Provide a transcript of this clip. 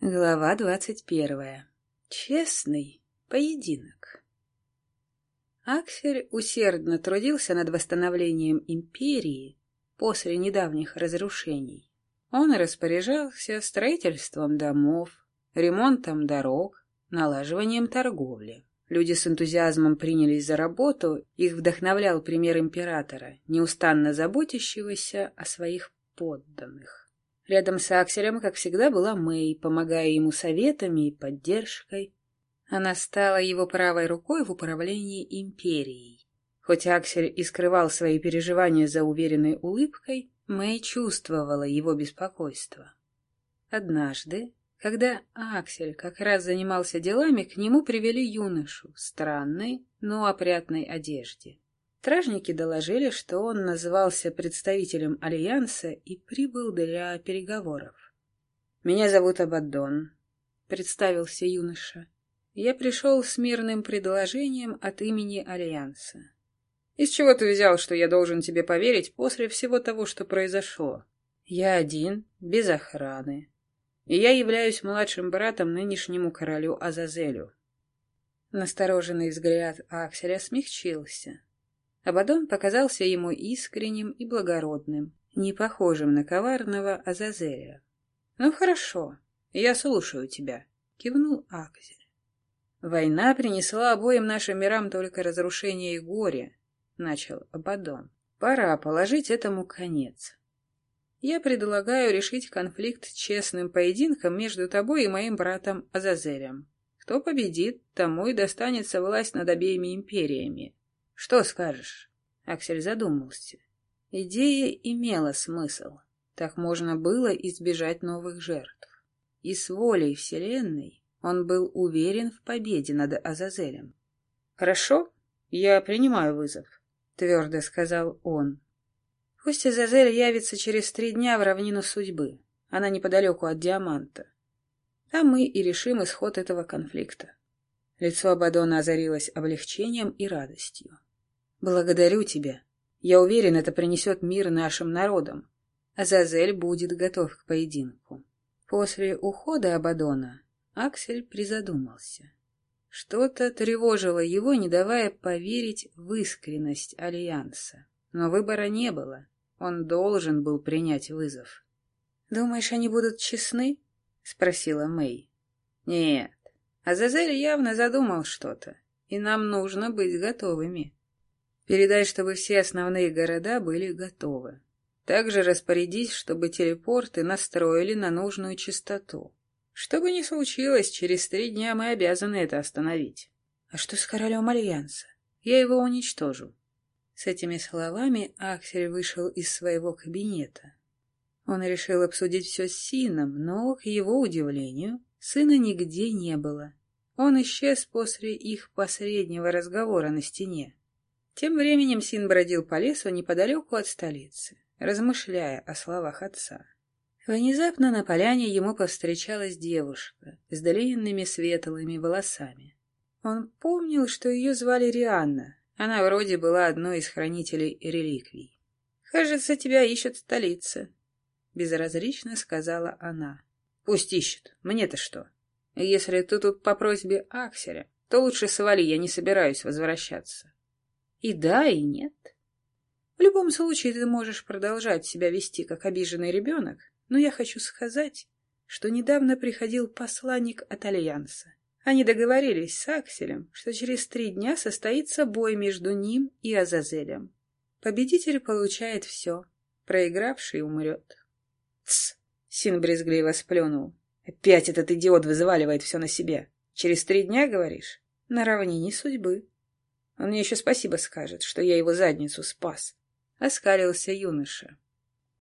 Глава двадцать первая. Честный поединок. Аксель усердно трудился над восстановлением империи после недавних разрушений. Он распоряжался строительством домов, ремонтом дорог, налаживанием торговли. Люди с энтузиазмом принялись за работу, их вдохновлял пример императора, неустанно заботящегося о своих подданных. Рядом с Акселем, как всегда, была Мэй, помогая ему советами и поддержкой. Она стала его правой рукой в управлении империей. Хоть Аксель и скрывал свои переживания за уверенной улыбкой, Мэй чувствовала его беспокойство. Однажды, когда Аксель как раз занимался делами, к нему привели юношу в странной, но опрятной одежде. Стражники доложили, что он назывался представителем Альянса и прибыл для переговоров. «Меня зовут Абаддон», — представился юноша. «Я пришел с мирным предложением от имени Альянса». «Из чего ты взял, что я должен тебе поверить после всего того, что произошло?» «Я один, без охраны, и я являюсь младшим братом нынешнему королю Азазелю». Настороженный взгляд Акселя смягчился. Абадон показался ему искренним и благородным, не похожим на коварного Азазеля. — Ну хорошо, я слушаю тебя, — кивнул Акзель. — Война принесла обоим нашим мирам только разрушение и горе, — начал Абадон. — Пора положить этому конец. Я предлагаю решить конфликт честным поединком между тобой и моим братом Азазелем. Кто победит, тому и достанется власть над обеими империями. Что скажешь? Аксель задумался. Идея имела смысл. Так можно было избежать новых жертв. И с волей Вселенной он был уверен в победе над Азазелем. «Хорошо, я принимаю вызов», — твердо сказал он. «Пусть Азазель явится через три дня в равнину судьбы. Она неподалеку от Диаманта. Там мы и решим исход этого конфликта». Лицо Абадона озарилось облегчением и радостью. Благодарю тебя. Я уверен, это принесет мир нашим народам. Азазель будет готов к поединку. После ухода Абадона Аксель призадумался. Что-то тревожило его, не давая поверить в искренность Альянса. Но выбора не было. Он должен был принять вызов. «Думаешь, они будут честны?» — спросила Мэй. «Нет. Азазель явно задумал что-то, и нам нужно быть готовыми». Передай, чтобы все основные города были готовы. Также распорядись, чтобы телепорты настроили на нужную частоту. Что бы ни случилось, через три дня мы обязаны это остановить. А что с королем Альянса? Я его уничтожу. С этими словами Аксель вышел из своего кабинета. Он решил обсудить все с Сином, но, к его удивлению, сына нигде не было. Он исчез после их последнего разговора на стене. Тем временем Син бродил по лесу неподалеку от столицы, размышляя о словах отца. Внезапно на поляне ему повстречалась девушка с длинными светлыми волосами. Он помнил, что ее звали Рианна. Она вроде была одной из хранителей реликвий. «Кажется, тебя ищут в столице», — безразлично сказала она. «Пусть ищут. Мне-то что? Если ты тут по просьбе Акселя, то лучше свали, я не собираюсь возвращаться». И да, и нет. В любом случае ты можешь продолжать себя вести как обиженный ребенок, но я хочу сказать, что недавно приходил посланник от Альянса. Они договорились с Акселем, что через три дня состоится бой между ним и Азазелем. Победитель получает все, проигравший умрет. Тсс! Син брезгливо сплюнул. Опять этот идиот взваливает все на себе. Через три дня, говоришь? На равнине судьбы. Он мне еще спасибо скажет, что я его задницу спас. Оскалился юноша.